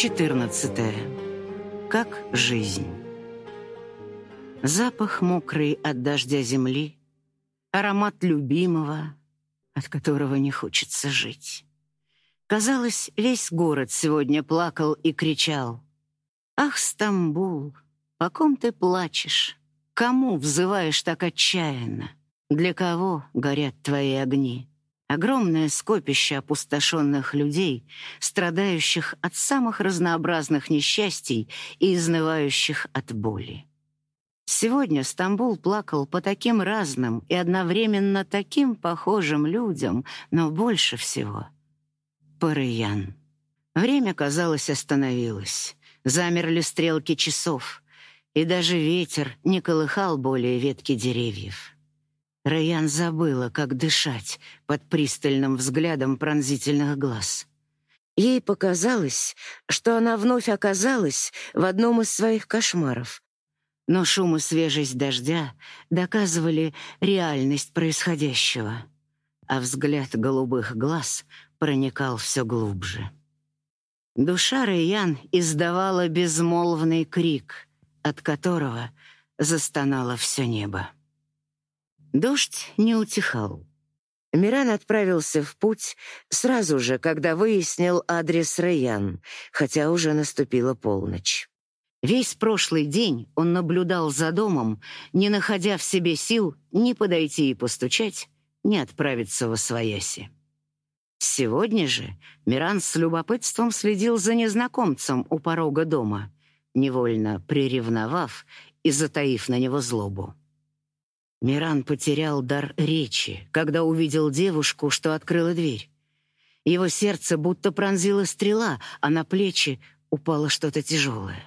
14. Как жизнь. Запах мокрый от дождя земли, аромат любимого, от которого не хочется жить. Казалось, весь город сегодня плакал и кричал: "Ах, Стамбул, по ком ты плачешь? Кому взываешь так отчаянно? Для кого горят твои огни?" Огромное скопище опустошенных людей, страдающих от самых разнообразных несчастий и изнывающих от боли. Сегодня Стамбул плакал по таким разным и одновременно таким похожим людям, но больше всего по Раян. Время, казалось, остановилось. Замерли стрелки часов, и даже ветер не колыхал более ветки деревьев. Раян забыла, как дышать под пристальным взглядом пронзительных глаз. Ей показалось, что она вновь оказалась в одном из своих кошмаров. Но шум и свежесть дождя доказывали реальность происходящего, а взгляд голубых глаз проникал все глубже. Душа Раян издавала безмолвный крик, от которого застонало все небо. Дождь не утихал. Миран отправился в путь сразу же, когда выяснил адрес Раян, хотя уже наступила полночь. Весь прошлый день он наблюдал за домом, не находя в себе сил ни подойти и постучать, ни отправиться во свояси. Сегодня же Миран с любопытством следил за незнакомцем у порога дома, невольно приревновав и затаив на него злобу. Миран потерял дар речи, когда увидел девушку, что открыла дверь. Его сердце будто пронзила стрела, а на плечи упало что-то тяжелое.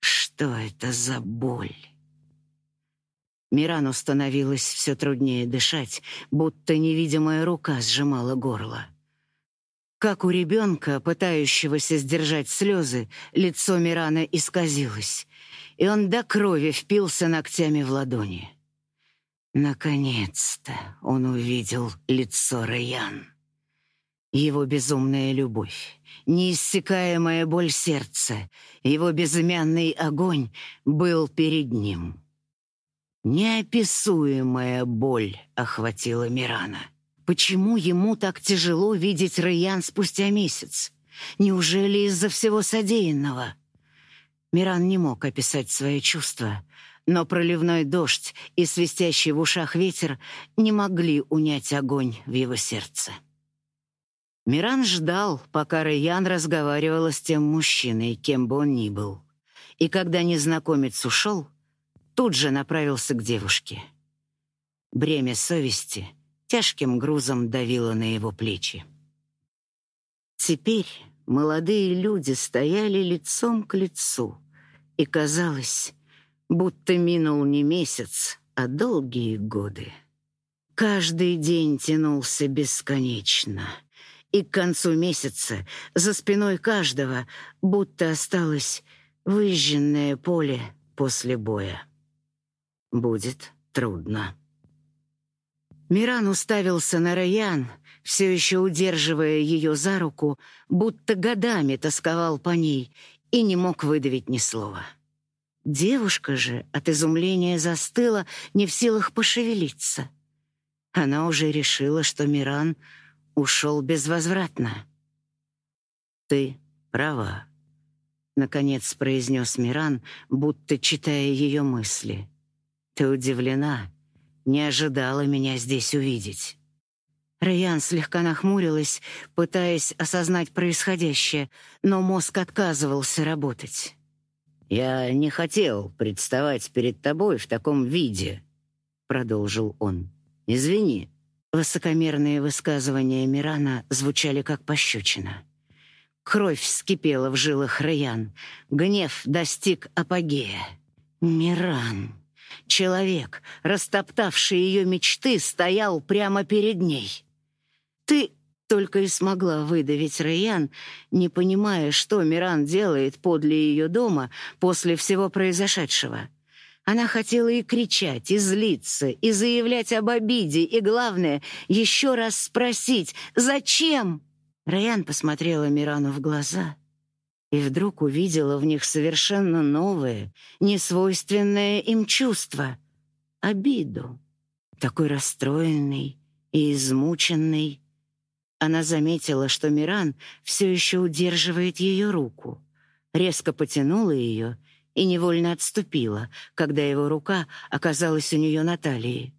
Что это за боль? Мирану становилось все труднее дышать, будто невидимая рука сжимала горло. Как у ребенка, пытающегося сдержать слезы, лицо Мирана исказилось, и он до крови впился ногтями в ладони. Наконец-то он увидел лицо Раян. Его безумная любовь, неиссякаемая боль сердца, его безымянный огонь был перед ним. Неописуемая боль охватила Мирана. Почему ему так тяжело видеть Раян спустя месяц? Неужели из-за всего содеянного? Миран не мог описать свои чувства, но проливной дождь и свистящий в ушах ветер не могли унять огонь в его сердце. Миран ждал, пока Райан разговаривала с тем мужчиной, кем бы он ни был. И когда незнакомец ушел, тут же направился к девушке. Бремя совести тяжким грузом давило на его плечи. Теперь молодые люди стояли лицом к лицу, и казалось, будто минул не месяц, а долгие годы. Каждый день тянулся бесконечно, и к концу месяца за спиной каждого будто осталось выжженное поле после боя. Будет трудно. Миран уставился на Раян, все еще удерживая ее за руку, будто годами тосковал по ней и не мог выдавить ни слова. Девушка же от изумления застыла, не в силах пошевелиться. Она уже решила, что Миран ушел безвозвратно. «Ты права», — наконец произнес Миран, будто читая ее мысли. «Ты удивлена, не ожидала меня здесь увидеть». Райан слегка нахмурилась, пытаясь осознать происходящее, но мозг отказывался работать. «Я не хотел представать перед тобой в таком виде», — продолжил он. «Извини». Высокомерные высказывания Мирана звучали как пощечина. Кровь вскипела в жилах Раян. Гнев достиг апогея. Миран, человек, растоптавший ее мечты, стоял прямо перед ней. «Ты только и смогла выдавить Райан, не понимая, что Миран делает подле ее дома после всего произошедшего. Она хотела и кричать, и злиться, и заявлять об обиде, и, главное, еще раз спросить «Зачем?». Райан посмотрела Мирану в глаза и вдруг увидела в них совершенно новое, несвойственное им чувство — обиду. Такой расстроенный и измученный. Она заметила, что Миран все еще удерживает ее руку, резко потянула ее и невольно отступила, когда его рука оказалась у нее на талии.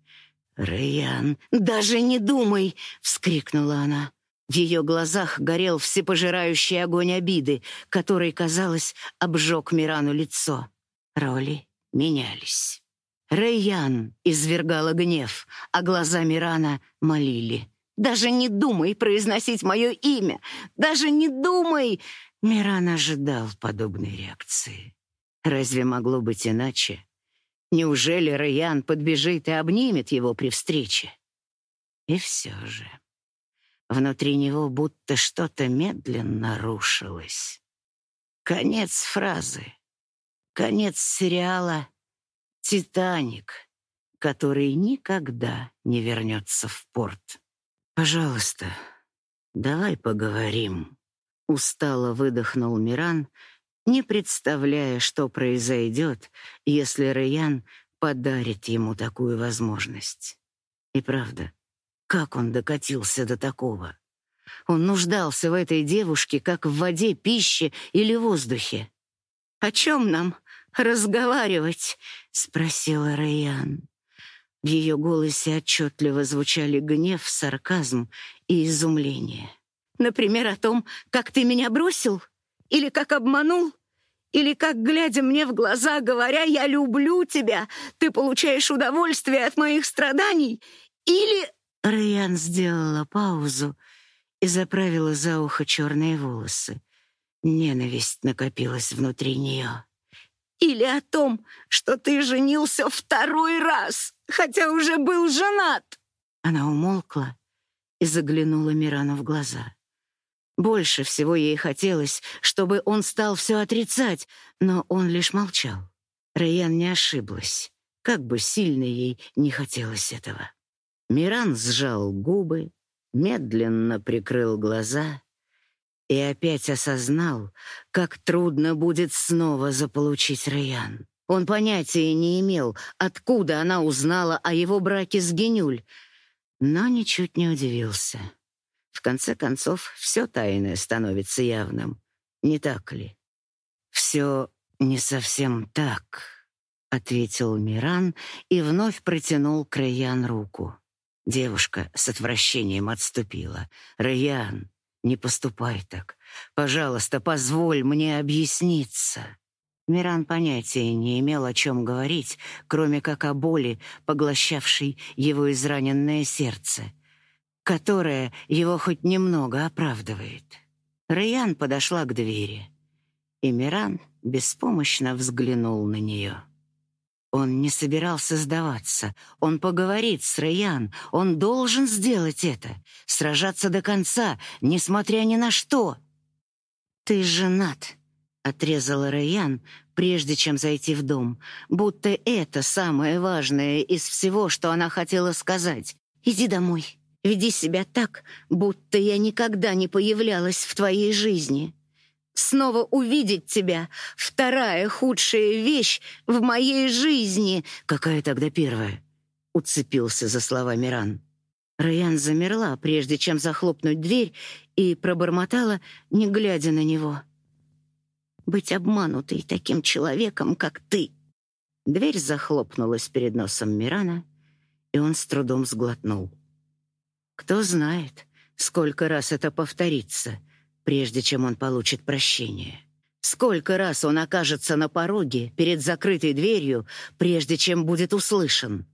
«Рэян, даже не думай!» — вскрикнула она. В ее глазах горел всепожирающий огонь обиды, который, казалось, обжег Мирану лицо. Роли менялись. Рэйян извергала гнев, а глаза Мирана молили. «Даже не думай произносить мое имя! Даже не думай!» Миран ожидал подобной реакции. Разве могло быть иначе? Неужели Рэйян подбежит и обнимет его при встрече? И все же... Внутри него будто что-то медленно рушилось. Конец фразы. Конец сериала «Титаник», который никогда не вернется в порт. «Пожалуйста, давай поговорим», — устало выдохнул Миран, не представляя, что произойдет, если Раян подарит ему такую возможность. И правда, как он докатился до такого? Он нуждался в этой девушке, как в воде, пище или воздухе. «О чем нам разговаривать?» — спросила Райан. В ее голосе отчетливо звучали гнев, сарказм и изумление. «Например, о том, как ты меня бросил? Или как обманул? Или как, глядя мне в глаза, говоря «я люблю тебя», ты получаешь удовольствие от моих страданий? Или Райан сделала паузу и заправила за ухо черные волосы. Ненависть накопилась внутри нее. «Или о том, что ты женился второй раз, хотя уже был женат!» Она умолкла и заглянула Мирану в глаза. Больше всего ей хотелось, чтобы он стал все отрицать, но он лишь молчал. Райан не ошиблась, как бы сильно ей не хотелось этого. Миран сжал губы, медленно прикрыл глаза и опять осознал, как трудно будет снова заполучить Раян. Он понятия не имел, откуда она узнала о его браке с Генюль, но ничуть не удивился. В конце концов, все тайное становится явным, не так ли? Все не совсем так, ответил Миран и вновь протянул к Раян руку. Девушка с отвращением отступила. «Райан, не поступай так. Пожалуйста, позволь мне объясниться». Миран понятия не имел, о чем говорить, кроме как о боли, поглощавшей его израненное сердце, которое его хоть немного оправдывает. Райан подошла к двери, и Миран беспомощно взглянул на нее. Он не собирался сдаваться. Он поговорит с Райан. Он должен сделать это. Сражаться до конца, несмотря ни на что. «Ты женат», — отрезала Райан, прежде чем зайти в дом, будто это самое важное из всего, что она хотела сказать. «Иди домой. Веди себя так, будто я никогда не появлялась в твоей жизни. Снова увидеть тебя — вторая худшая вещь в моей жизни. Какая тогда первая? Уцепился за слова Миран. Райан замерла, прежде чем захлопнуть дверь, и пробормотала, не глядя на него. «Быть обманутой таким человеком, как ты!» Дверь захлопнулась перед носом Мирана, и он с трудом сглотнул. «Кто знает, сколько раз это повторится», прежде чем он получит прощение. Сколько раз он окажется на пороге перед закрытой дверью, прежде чем будет услышан.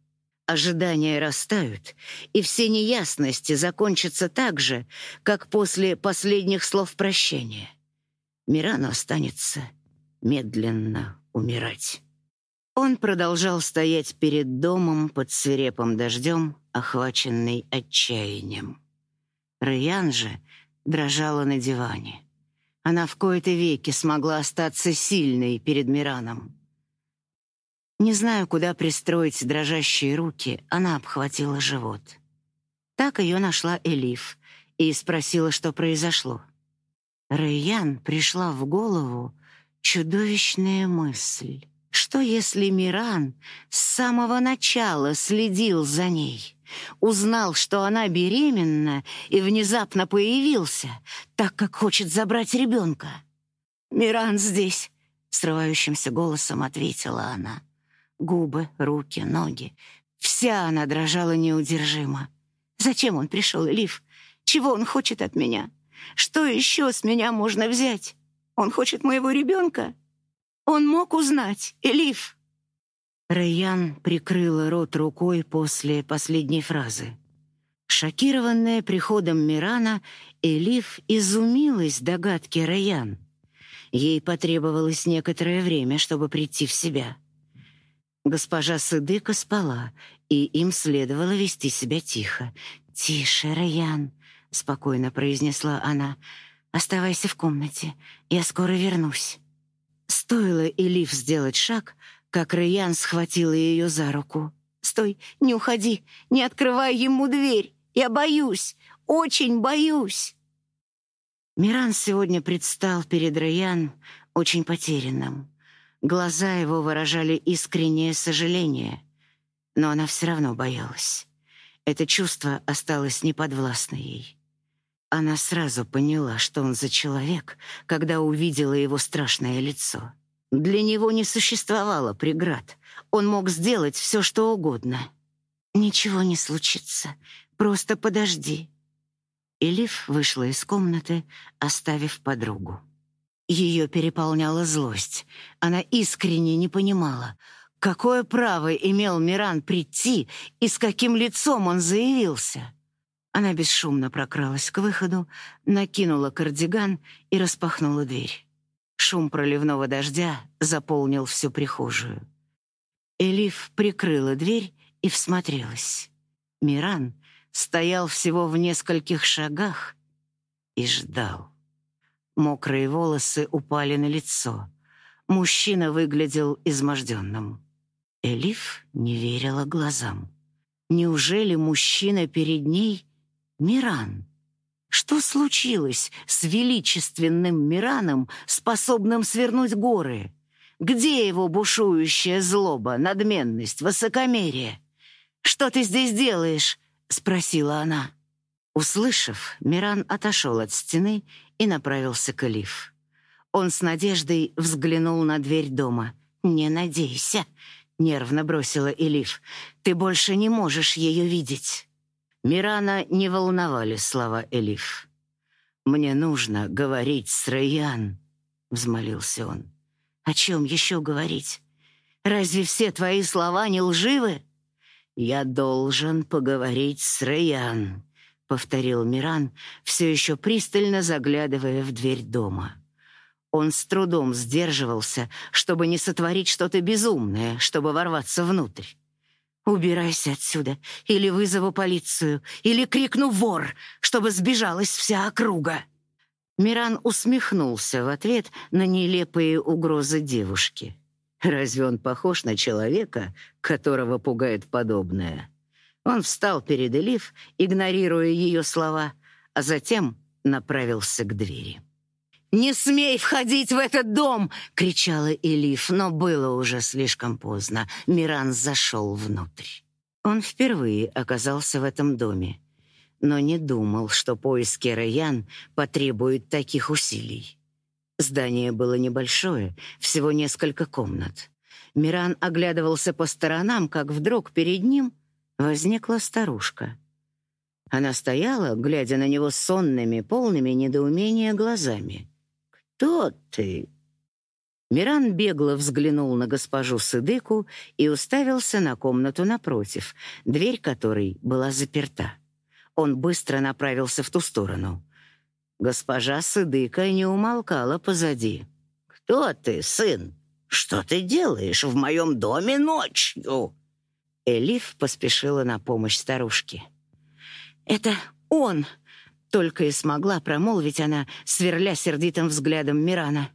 Ожидания растают, и все неясности закончатся так же, как после последних слов прощения. Мирану останется медленно умирать. Он продолжал стоять перед домом под свирепым дождем, охваченный отчаянием. Раян же дрожала на диване. Она в кои-то веки смогла остаться сильной перед Мираном. Не знаю, куда пристроить дрожащие руки, она обхватила живот. Так ее нашла Элиф и спросила, что произошло. Рэйян пришла в голову чудовищная мысль. Что если Миран с самого начала следил за ней, узнал, что она беременна, и внезапно появился, так как хочет забрать ребенка? «Миран здесь», — срывающимся голосом ответила она. Губы, руки, ноги. Вся она дрожала неудержимо. «Зачем он пришел, Элиф? Чего он хочет от меня? Что еще с меня можно взять? Он хочет моего ребенка?» Он мог узнать, Элиф. Райан прикрыла рот рукой после последней фразы. Шокированная приходом Мирана, Элиф изумилась догадке Райан. Ей потребовалось некоторое время, чтобы прийти в себя. Госпожа Сыдыка спала, и им следовало вести себя тихо. «Тише, Райан», — спокойно произнесла она. «Оставайся в комнате, я скоро вернусь». Стоило Элиф сделать шаг, как Райан схватила ее за руку. «Стой, не уходи, не открывай ему дверь. Я боюсь, очень боюсь». Миран сегодня предстал перед Райан очень потерянным. Глаза его выражали искреннее сожаление, но она все равно боялась. Это чувство осталось неподвластно ей. Она сразу поняла, что он за человек, когда увидела его страшное лицо. Для него не существовало преград. Он мог сделать все, что угодно. «Ничего не случится. Просто подожди». Элиф вышла из комнаты, оставив подругу. Ее переполняла злость. Она искренне не понимала, какое право имел Миран прийти и с каким лицом он заявился. Она бесшумно прокралась к выходу, накинула кардиган и распахнула дверь. Шум проливного дождя заполнил всю прихожую. Элиф прикрыла дверь и всмотрелась. Миран стоял всего в нескольких шагах и ждал. Мокрые волосы упали на лицо. Мужчина выглядел изможденным. Элиф не верила глазам. Неужели мужчина перед ней Миран. Что случилось с величественным Мираном, способным свернуть горы? Где его бушующая злоба, надменность, высокомерие? «Что ты здесь делаешь?» — спросила она. Услышав, Миран отошел от стены и направился к Элиф. Он с надеждой взглянул на дверь дома. «Не надейся», — нервно бросила Элиф. «Ты больше не можешь ее видеть». Мирана не волновали слова Элиф. «Мне нужно говорить с Райан», — взмолился он. «О чем еще говорить? Разве все твои слова не лживы?» «Я должен поговорить с Райан», — повторил Миран, все еще пристально заглядывая в дверь дома. Он с трудом сдерживался, чтобы не сотворить что-то безумное, чтобы ворваться внутрь. Убирайся отсюда, или вызову полицию, или крикну «вор», чтобы сбежалась вся округа. Миран усмехнулся в ответ на нелепые угрозы девушки. Разве он похож на человека, которого пугает подобное? Он встал перед Элиф, игнорируя ее слова, а затем направился к двери. «Не смей входить в этот дом!» — кричала Элиф, но было уже слишком поздно. Миран зашел внутрь. Он впервые оказался в этом доме, но не думал, что поиски Раян потребуют таких усилий. Здание было небольшое, всего несколько комнат. Миран оглядывался по сторонам, как вдруг перед ним возникла старушка. Она стояла, глядя на него сонными, полными недоумения глазами. «Кто ты?» Миран бегло взглянул на госпожу Сыдыку и уставился на комнату напротив, дверь которой была заперта. Он быстро направился в ту сторону. Госпожа Сыдыка не умолкала позади. «Кто ты, сын? Что ты делаешь в моем доме ночью?» Элиф поспешила на помощь старушке. «Это он!» Только и смогла промолвить она, сверля сердитым взглядом Мирана.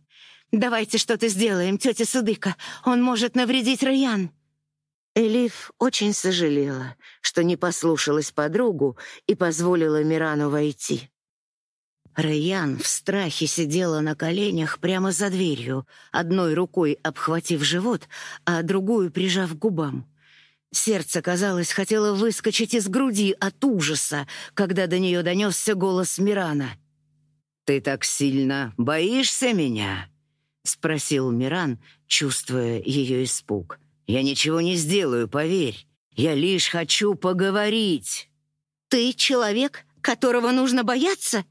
«Давайте что-то сделаем, тетя Судыка. Он может навредить Раян». Элиф очень сожалела, что не послушалась подругу и позволила Мирану войти. Райан в страхе сидела на коленях прямо за дверью, одной рукой обхватив живот, а другую прижав к губам. Сердце, казалось, хотело выскочить из груди от ужаса, когда до нее донесся голос Мирана. «Ты так сильно боишься меня?» — спросил Миран, чувствуя ее испуг. «Я ничего не сделаю, поверь. Я лишь хочу поговорить». «Ты человек, которого нужно бояться?»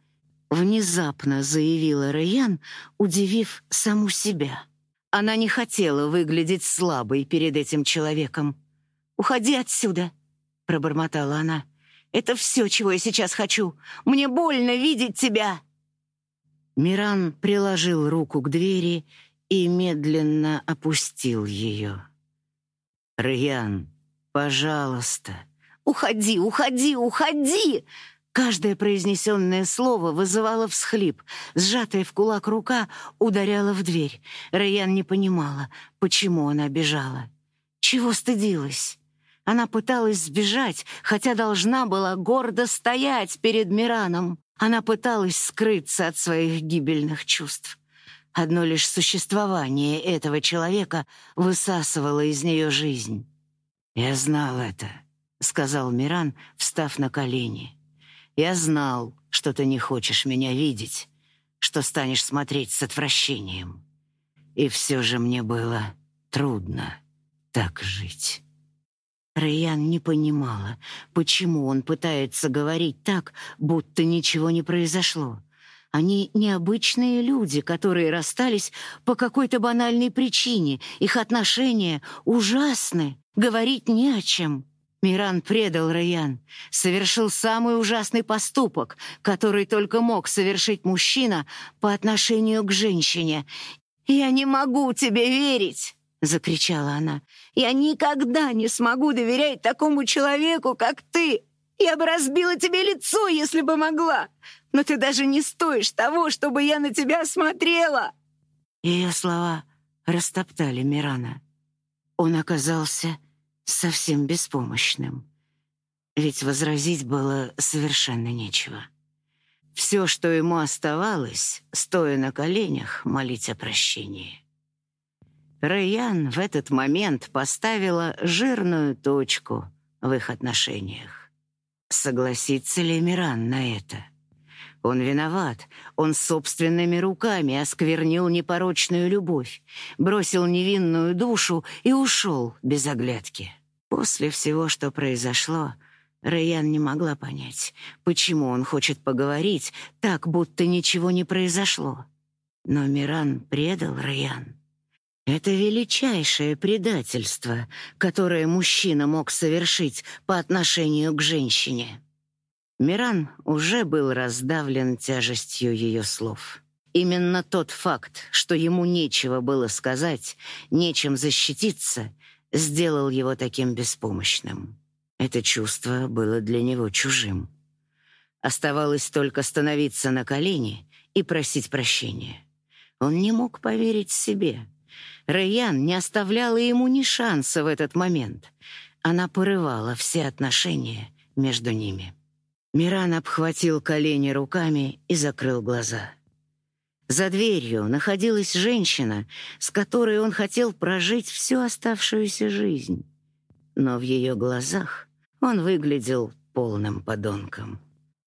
Внезапно заявила Райан, удивив саму себя. Она не хотела выглядеть слабой перед этим человеком. «Уходи отсюда», — пробормотала она. «Это все, чего я сейчас хочу. Мне больно видеть тебя». Миран приложил руку к двери и медленно опустил ее. «Райан, пожалуйста». «Уходи, уходи, уходи!» Каждое произнесенное слово вызывало всхлип. Сжатая в кулак рука ударяла в дверь. Райан не понимала, почему она бежала. Чего стыдилась? Она пыталась сбежать, хотя должна была гордо стоять перед Мираном. Она пыталась скрыться от своих гибельных чувств. Одно лишь существование этого человека высасывало из нее жизнь. «Я знал это», — сказал Миран, встав на колени. Я знал, что ты не хочешь меня видеть, что станешь смотреть с отвращением. И все же мне было трудно так жить. Райан не понимала, почему он пытается говорить так, будто ничего не произошло. Они необычные люди, которые расстались по какой-то банальной причине. Их отношения ужасны, говорить не о чем. Миран предал Райан, совершил самый ужасный поступок, который только мог совершить мужчина по отношению к женщине. «Я не могу тебе верить!» — закричала она. «Я никогда не смогу доверять такому человеку, как ты! Я бы разбила тебе лицо, если бы могла! Но ты даже не стоишь того, чтобы я на тебя смотрела!» Ее слова растоптали Мирана. Он оказался совсем беспомощным. Ведь возразить было совершенно нечего. Все, что ему оставалось, стоя на коленях, молить о прощении. Райан в этот момент поставила жирную точку в их отношениях. Согласится ли Миран на это? Он виноват. Он собственными руками осквернил непорочную любовь, бросил невинную душу и ушел без оглядки. После всего, что произошло, Райан не могла понять, почему он хочет поговорить так, будто ничего не произошло. Но Миран предал Райан. Это величайшее предательство, которое мужчина мог совершить по отношению к женщине. Миран уже был раздавлен тяжестью ее слов. Именно тот факт, что ему нечего было сказать, нечем защититься, сделал его таким беспомощным. Это чувство было для него чужим. Оставалось только становиться на колени и просить прощения. Он не мог поверить себе. Рэйян не оставляла ему ни шанса в этот момент. Она порывала все отношения между ними. Миран обхватил колени руками и закрыл глаза. За дверью находилась женщина, с которой он хотел прожить всю оставшуюся жизнь. Но в ее глазах он выглядел полным подонком.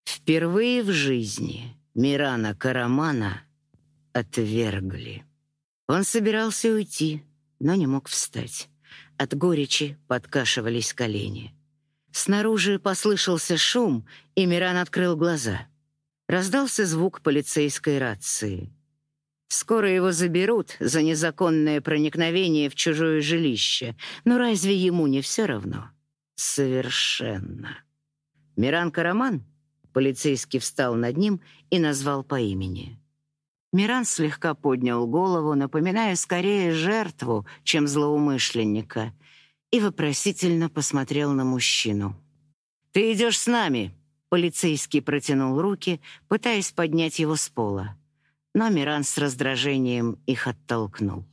Впервые в жизни Мирана Карамана отвергли. Он собирался уйти, но не мог встать. От горечи подкашивались колени. Снаружи послышался шум, и Миран открыл глаза. Раздался звук полицейской рации. Скоро его заберут за незаконное проникновение в чужое жилище, но разве ему не все равно? Совершенно. Миран Караман? Полицейский встал над ним и назвал по имени. Миран слегка поднял голову, напоминая скорее жертву, чем злоумышленника — и вопросительно посмотрел на мужчину. «Ты идешь с нами!» Полицейский протянул руки, пытаясь поднять его с пола. Но Миран с раздражением их оттолкнул.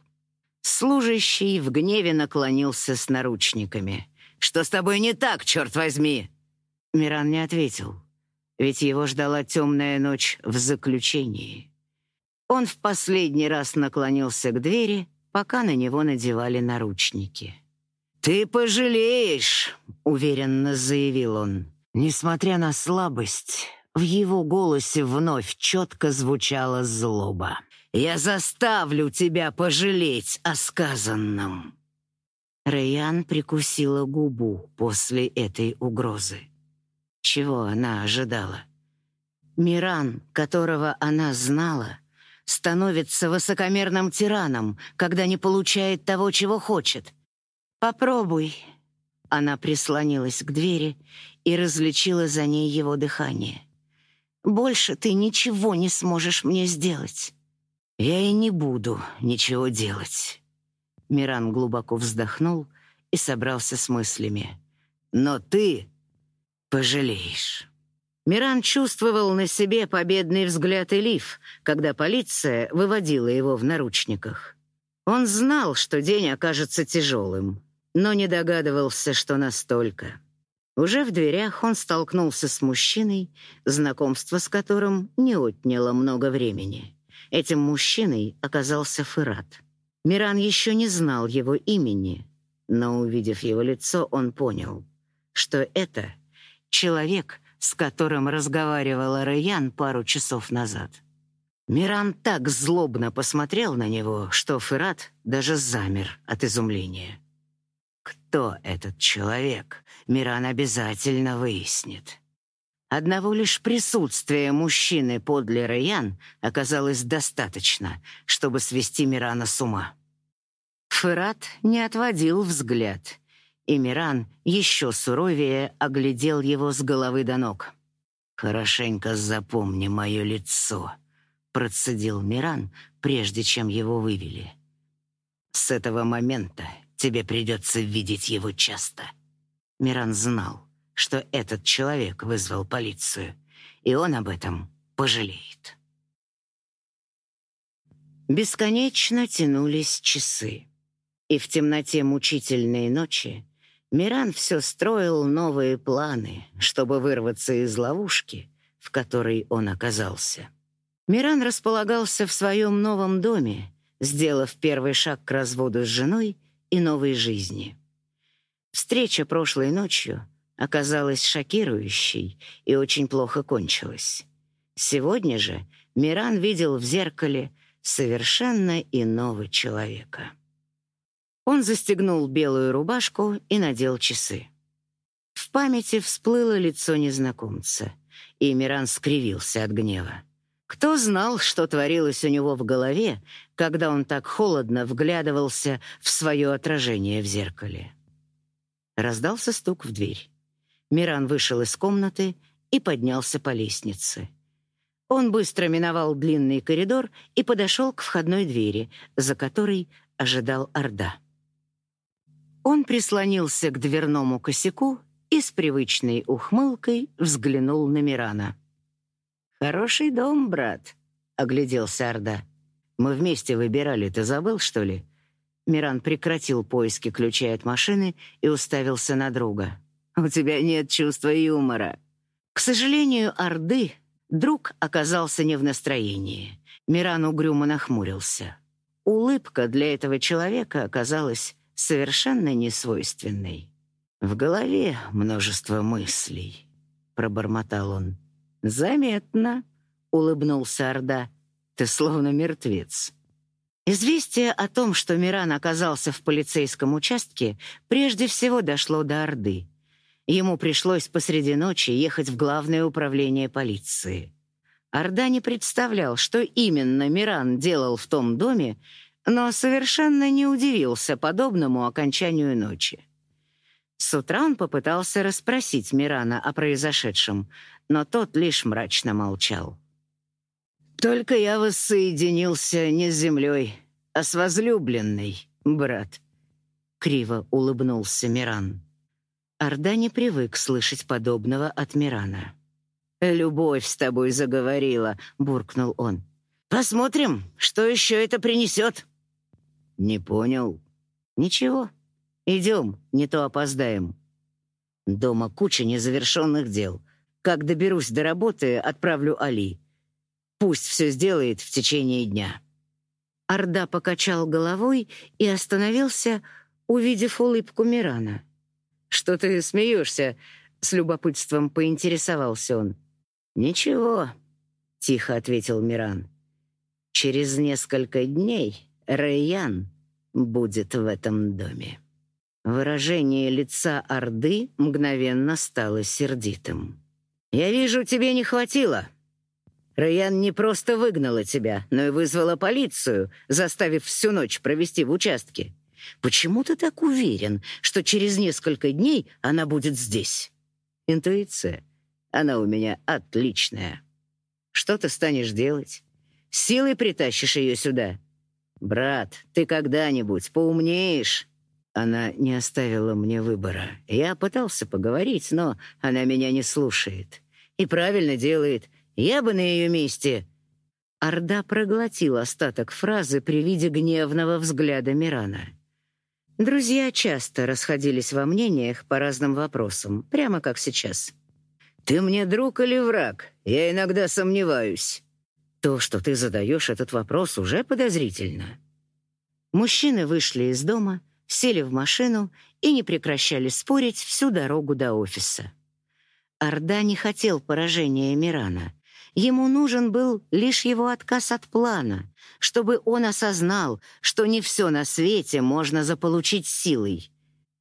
Служащий в гневе наклонился с наручниками. «Что с тобой не так, черт возьми?» Миран не ответил. ведь его ждала темная ночь в заключении. Он в последний раз наклонился к двери, пока на него надевали наручники. «Ты пожалеешь», — уверенно заявил он. Несмотря на слабость, в его голосе вновь четко звучала злоба. «Я заставлю тебя пожалеть о сказанном!» Рэян прикусила губу после этой угрозы. Чего она ожидала? Миран, которого она знала, становится высокомерным тираном, когда не получает того, чего хочет. «Попробуй». Она прислонилась к двери и различила за ней его дыхание. «Больше ты ничего не сможешь мне сделать». «Я и не буду ничего делать». Миран глубоко вздохнул и собрался с мыслями. «Но ты пожалеешь». Миран чувствовал на себе победный взгляд Элиф, когда полиция выводила его в наручниках. Он знал, что день окажется тяжелым, но не догадывался, что настолько. Уже в дверях он столкнулся с мужчиной, знакомство с которым не отняло много времени. Этим мужчиной оказался Фырат. Миран еще не знал его имени, но, увидев его лицо, он понял, что это человек, с которым разговаривала Раян пару часов назад. Миран так злобно посмотрел на него, что Фырат даже замер от изумления. Кто этот человек, Миран обязательно выяснит. Одного лишь присутствия мужчины подле Раян оказалось достаточно, чтобы свести Мирана с ума. Фырат не отводил взгляд, и еще суровее оглядел его с головы до ног. «Хорошенько запомни мое лицо», — процедил Миран, прежде чем его вывели. «С этого момента Тебе придется видеть его часто». Миран знал, что этот человек вызвал полицию, и он об этом пожалеет. Бесконечно тянулись часы, и в темноте мучительной ночи Миран все строил новые планы, чтобы вырваться из ловушки, в которой он оказался. Миран располагался в своем новом доме, сделав первый шаг к разводу с женой и новой жизни. Встреча прошлой ночью оказалась шокирующей и очень плохо кончилась. Сегодня же Миран видел в зеркале совершенно иного человека. Он застегнул белую рубашку и надел часы. В памяти всплыло лицо незнакомца, и Миран скривился от гнева. Кто знал, что творилось у него в голове, когда он так холодно вглядывался в свое отражение в зеркале? Раздался стук в дверь. Миран вышел из комнаты и поднялся по лестнице. Он быстро миновал длинный коридор и подошел к входной двери, за которой ожидал Орда. Он прислонился к дверному косяку и с привычной ухмылкой взглянул на Мирана. «Хороший дом, брат», — огляделся Орда. «Мы вместе выбирали, ты забыл, что ли?» Миран прекратил поиски ключей от машины и уставился на друга. «У тебя нет чувства юмора». К сожалению, Орды друг оказался не в настроении. Миран угрюмо нахмурился. Улыбка для этого человека оказалась совершенно несвойственной. «В голове множество мыслей», — пробормотал он. «Заметно», — улыбнулся Орда. «Ты словно мертвец». Известие о том, что Миран оказался в полицейском участке, прежде всего дошло до Орды. Ему пришлось посреди ночи ехать в главное управление полиции. Орда не представлял, что именно Миран делал в том доме, но совершенно не удивился подобному окончанию ночи. С утра он попытался расспросить Мирана о произошедшем, но тот лишь мрачно молчал. «Только я воссоединился не с землей, а с возлюбленной, брат», — криво улыбнулся Миран. Орда не привык слышать подобного от Мирана. «Любовь с тобой заговорила», — буркнул он. «Посмотрим, что еще это принесет». «Не понял». «Ничего. Идем, не то опоздаем». Дома куча незавершенных дел — Как доберусь до работы, отправлю Али. Пусть все сделает в течение дня». Орда покачал головой и остановился, увидев улыбку Мирана. «Что ты смеешься?» — с любопытством поинтересовался он. «Ничего», — тихо ответил Миран. «Через несколько дней Райян будет в этом доме». Выражение лица Орды мгновенно стало сердитым. «Я вижу, тебе не хватило. Райан не просто выгнала тебя, но и вызвала полицию, заставив всю ночь провести в участке. Почему ты так уверен, что через несколько дней она будет здесь? Интуиция. Она у меня отличная. Что ты станешь делать? Силой притащишь ее сюда? Брат, ты когда-нибудь поумнеешь?» Она не оставила мне выбора. Я пытался поговорить, но она меня не слушает. И правильно делает. Я бы на ее месте... Орда проглотил остаток фразы при виде гневного взгляда Мирана. Друзья часто расходились во мнениях по разным вопросам, прямо как сейчас. «Ты мне друг или враг? Я иногда сомневаюсь». То, что ты задаешь этот вопрос, уже подозрительно. Мужчины вышли из дома, сели в машину и не прекращали спорить всю дорогу до офиса. Орда не хотел поражения Мирана. Ему нужен был лишь его отказ от плана, чтобы он осознал, что не все на свете можно заполучить силой.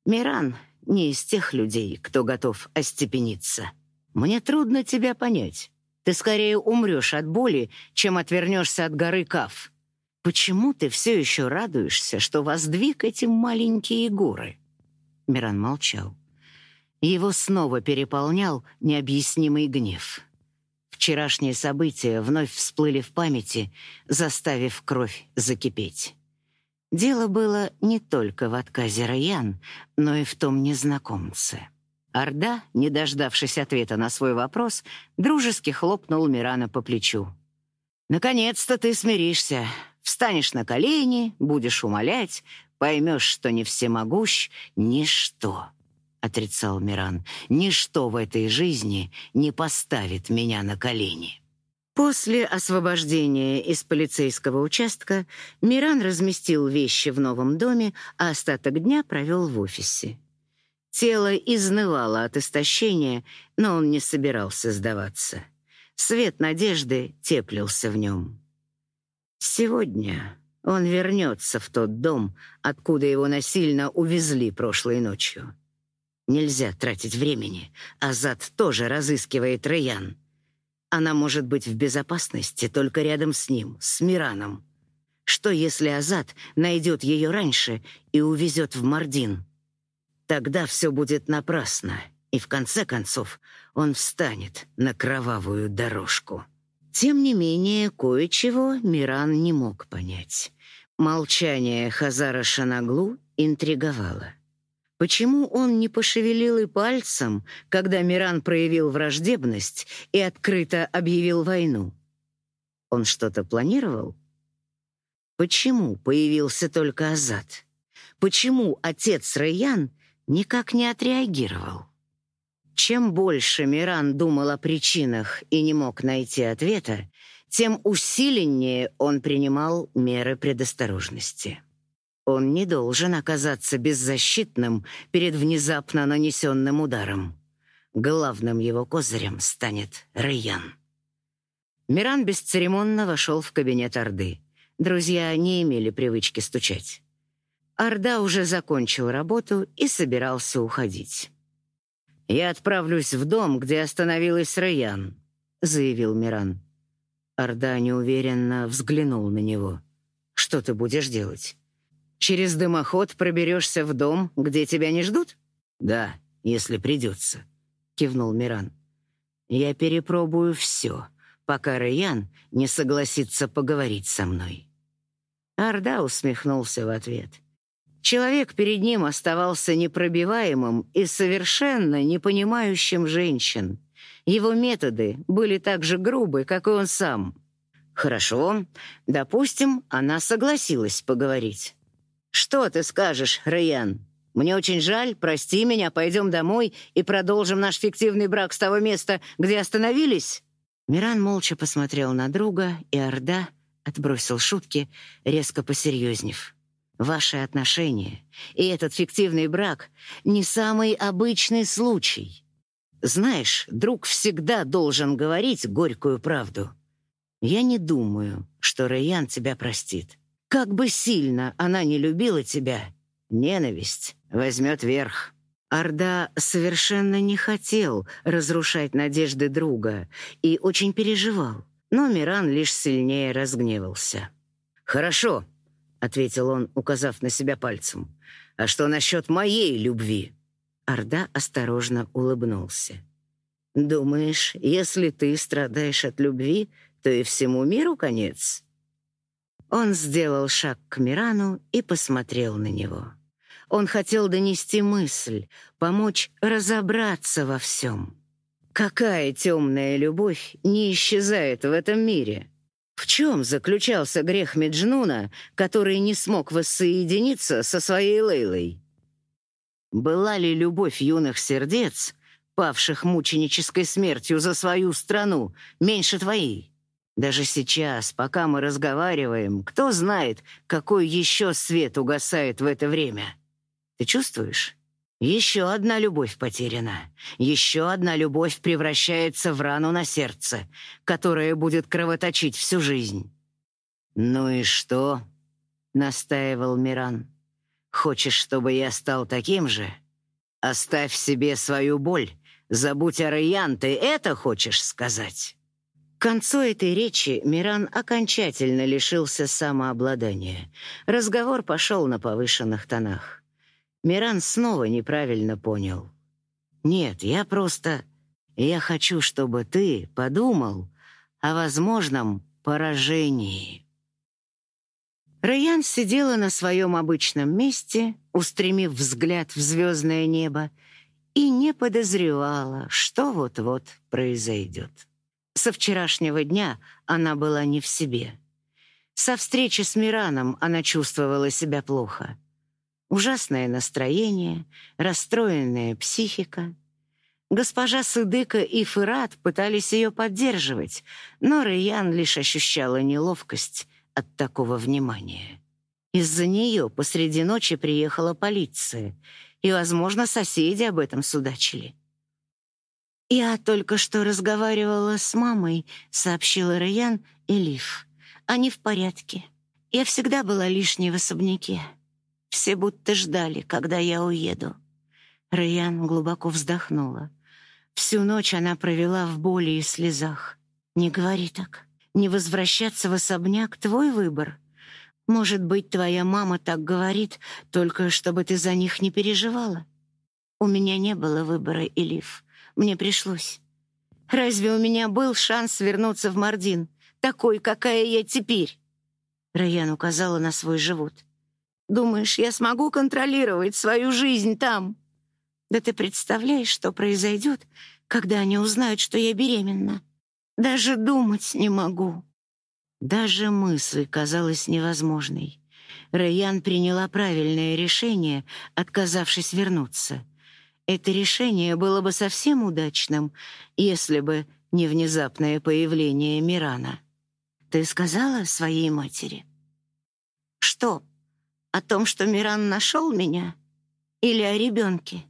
Миран не из тех людей, кто готов остепениться. Мне трудно тебя понять. Ты скорее умрешь от боли, чем отвернешься от горы Кав. Почему ты все еще радуешься, что воздвиг эти маленькие горы?» Миран молчал. Его снова переполнял необъяснимый гнев. Вчерашние события вновь всплыли в памяти, заставив кровь закипеть. Дело было не только в отказе Раян, но и в том незнакомце. Орда, не дождавшись ответа на свой вопрос, дружески хлопнул Мирана по плечу. «Наконец-то ты смиришься. Встанешь на колени, будешь умолять, поймешь, что не всемогущ ничто», — отрицал Миран. «Ничто в этой жизни не поставит меня на колени». После освобождения из полицейского участка Миран разместил вещи в новом доме, а остаток дня провел в офисе. Тело изнывало от истощения, но он не собирался сдаваться. Свет надежды теплился в нем. Сегодня он вернется в тот дом, откуда его насильно увезли прошлой ночью. Нельзя тратить времени. Азат тоже разыскивает Раян. Она может быть в безопасности только рядом с ним, с Мираном. Что, если Азат найдет ее раньше и увезет в Мардин? Тогда все будет напрасно, и в конце концов он встанет на кровавую дорожку. Тем не менее, кое-чего Миран не мог понять. Молчание Хазара Шанаглу интриговало. Почему он не пошевелил и пальцем, когда Миран проявил враждебность и открыто объявил войну? Он что-то планировал? Почему появился только Азат? Почему отец Райян никак не отреагировал? Чем больше Миран думал о причинах и не мог найти ответа, тем усиленнее он принимал меры предосторожности. Он не должен оказаться беззащитным перед внезапно нанесенным ударом. Главным его козырем станет Райян. Миран бесцеремонно вошел в кабинет Орды. Друзья не имели привычки стучать. Орда уже закончил работу и собирался уходить. «Я отправлюсь в дом, где остановилась Раян», — заявил Миран. Орда неуверенно взглянул на него. «Что ты будешь делать? Через дымоход проберешься в дом, где тебя не ждут?» «Да, если придется», — кивнул Миран. «Я перепробую все, пока Раян не согласится поговорить со мной». Орда усмехнулся в ответ. Человек перед ним оставался непробиваемым и совершенно не понимающим женщин. Его методы были так же грубы, как и он сам. Хорошо, допустим, она согласилась поговорить. «Что ты скажешь, Райан?» Мне очень жаль, прости меня, пойдем домой и продолжим наш фиктивный брак с того места, где остановились?» Миран молча посмотрел на друга, и Орда отбросил шутки, резко посерьезнев. «Ваши отношения и этот фиктивный брак — не самый обычный случай. Знаешь, друг всегда должен говорить горькую правду. Я не думаю, что Райан тебя простит. Как бы сильно она не любила тебя, ненависть возьмет верх». Орда совершенно не хотел разрушать надежды друга и очень переживал, но Миран лишь сильнее разгневался. «Хорошо», — ответил он, указав на себя пальцем. «А что насчет моей любви?» Орда осторожно улыбнулся. «Думаешь, если ты страдаешь от любви, то и всему миру конец?» Он сделал шаг к Мирану и посмотрел на него. Он хотел донести мысль, помочь разобраться во всем. Какая темная любовь не исчезает в этом мире? В чем заключался грех Меджнуна, который не смог воссоединиться со своей Лейлой? Была ли любовь юных сердец, павших мученической смертью за свою страну, меньше твоей? Даже сейчас, пока мы разговариваем, кто знает, какой еще свет угасает в это время? Ты чувствуешь? Еще одна любовь потеряна. Еще одна любовь превращается в рану на сердце, которая будет кровоточить всю жизнь. «Ну и что?» — настаивал Миран. «Хочешь, чтобы я стал таким же? Оставь себе свою боль. Забудь о Райан, ты это хочешь сказать?» К концу этой речи Миран окончательно лишился самообладания. Разговор пошел на повышенных тонах. Миран снова неправильно понял. «Нет, я просто... Я хочу, чтобы ты подумал о возможном поражении». Райан сидела на своем обычном месте, устремив взгляд в звездное небо, и не подозревала, что вот-вот произойдет. Со вчерашнего дня она была не в себе. Со встречи с Мираном она чувствовала себя плохо. Ужасное настроение, расстроенная психика. Госпожа Сыдыка и Фырат пытались ее поддерживать, но Райан лишь ощущала неловкость от такого внимания. Из-за нее посреди ночи приехала полиция, и, возможно, соседи об этом судачили. «Я только что разговаривала с мамой», — сообщила Райан и Лив. «Они в порядке. Я всегда была лишней в особняке. Все будто ждали, когда я уеду. Райан глубоко вздохнула. Всю ночь она провела в боли и слезах. «Не говори так. Не возвращаться в особняк — твой выбор. Может быть, твоя мама так говорит, только чтобы ты за них не переживала. У меня не было выбора, Элиф. Мне пришлось. Разве у меня был шанс вернуться в Мардин, такой, какая я теперь?» Райан указала на свой живот. Думаешь, я смогу контролировать свою жизнь там? Да ты представляешь, что произойдет, когда они узнают, что я беременна? Даже думать не могу. Даже мысль казалась невозможной. Рэйян приняла правильное решение, отказавшись вернуться. Это решение было бы совсем удачным, если бы не внезапное появление Мирана. Ты сказала своей матери? Что? О том, что Миран нашел меня? Или о ребенке?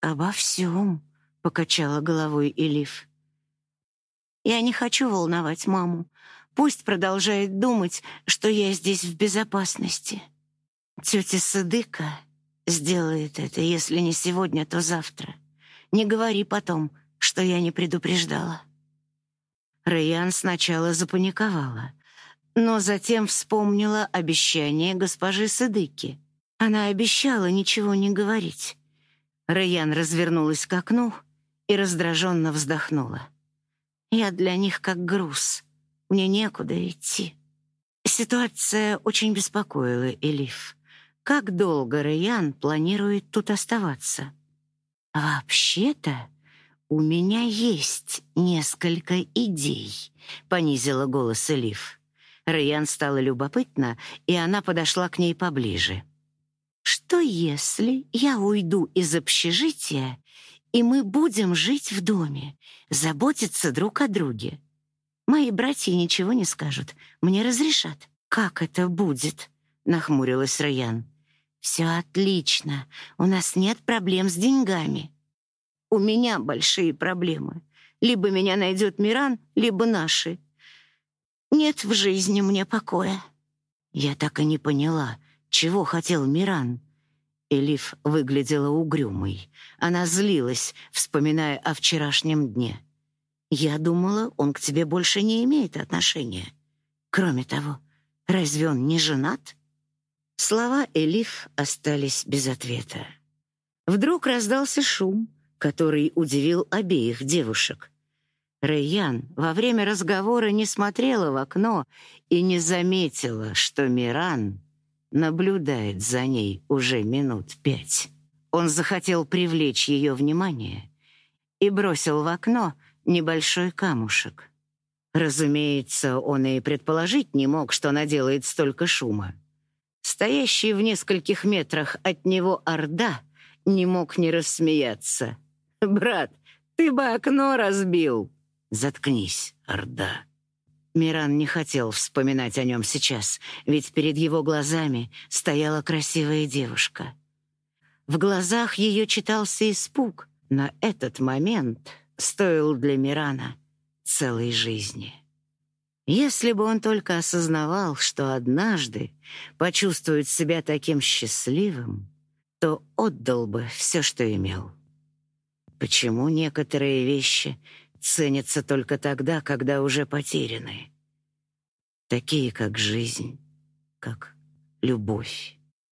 Обо всем, покачала головой Элиф. Я не хочу волновать маму. Пусть продолжает думать, что я здесь в безопасности. Тетя Садыка сделает это, если не сегодня, то завтра. Не говори потом, что я не предупреждала. Райан сначала запаниковала но затем вспомнила обещание госпожи Сыдыки. Она обещала ничего не говорить. Райан развернулась к окну и раздраженно вздохнула. «Я для них как груз. Мне некуда идти». Ситуация очень беспокоила Элиф. Как долго Райан планирует тут оставаться? «Вообще-то у меня есть несколько идей», — понизила голос Элиф. Райан стало любопытно, и она подошла к ней поближе. Что если я уйду из общежития, и мы будем жить в доме, заботиться друг о друге? Мои братья ничего не скажут, мне разрешат. Как это будет? нахмурилась Раян. Все отлично. У нас нет проблем с деньгами. У меня большие проблемы. Либо меня найдет Миран, либо наши. Нет в жизни мне покоя. Я так и не поняла, чего хотел Миран? Элиф выглядела угрюмой. Она злилась, вспоминая о вчерашнем дне. Я думала, он к тебе больше не имеет отношения. Кроме того, разве он не женат? Слова Элиф остались без ответа. Вдруг раздался шум, который удивил обеих девушек. Рэйян во время разговора не смотрела в окно и не заметила, что Миран наблюдает за ней уже минут пять. Он захотел привлечь ее внимание и бросил в окно небольшой камушек. Разумеется, он и предположить не мог, что наделает столько шума. Стоящий в нескольких метрах от него Орда не мог не рассмеяться. «Брат, ты бы окно разбил!» «Заткнись, Орда!» Миран не хотел вспоминать о нем сейчас, ведь перед его глазами стояла красивая девушка. В глазах ее читался испуг, но этот момент стоил для Мирана целой жизни. Если бы он только осознавал, что однажды почувствует себя таким счастливым, то отдал бы все, что имел. Почему некоторые вещи ценятся только тогда, когда уже потеряны. Такие, как жизнь, как любовь.